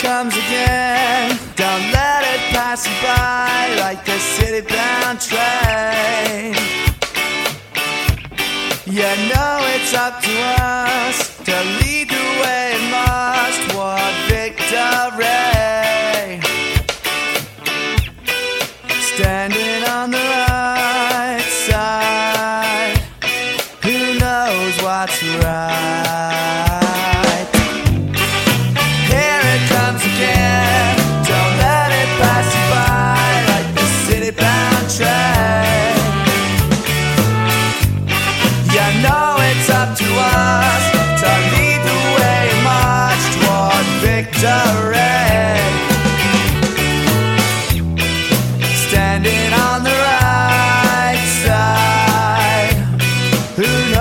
comes again. Don't let it pass you by like a city bound train. You know it's up to us to lead the way. Who knows?